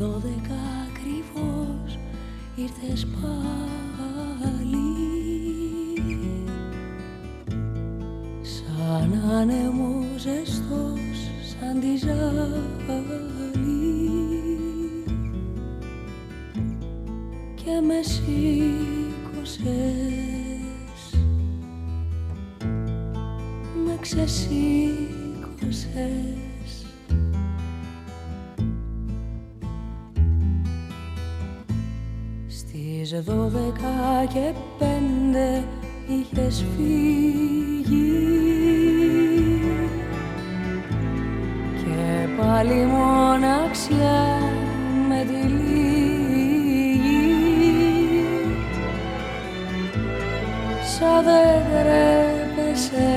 δώδεκα ακριβώς ήρθες πάλι. Σαν άνεμο ζεστός σαν τη ζάλη Και με σήκωσες. Με ξεσήκωσες Στις δώδεκα και πέντε είχες φύγει. Και πάλι μοναξιά με τη λίγη. Σαν δεν τρέπεσαι.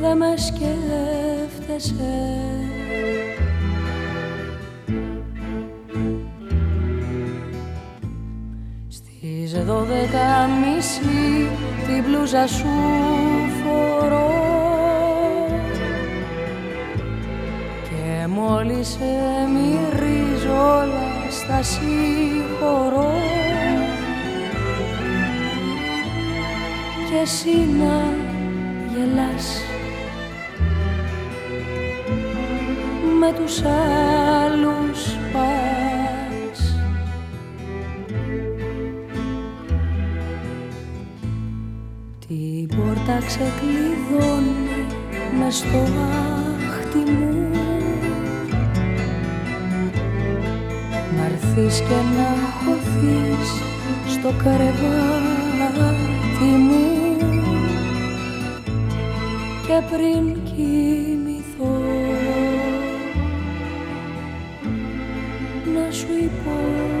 Δε με σκέφτεσαι δώδεκα μισή την μπλούζα σου φορώ. Και μόλις σε μυρίζω όλα στα συγχωρώ. Και εσύ να γελάς με τους άλλους πας πόρτα ξεκλειδώνει μες στο άχτι μου. Να και να χωθείς στο κρεβάτι μου. Και πριν κοιμηθώ να σου υπόλοιπα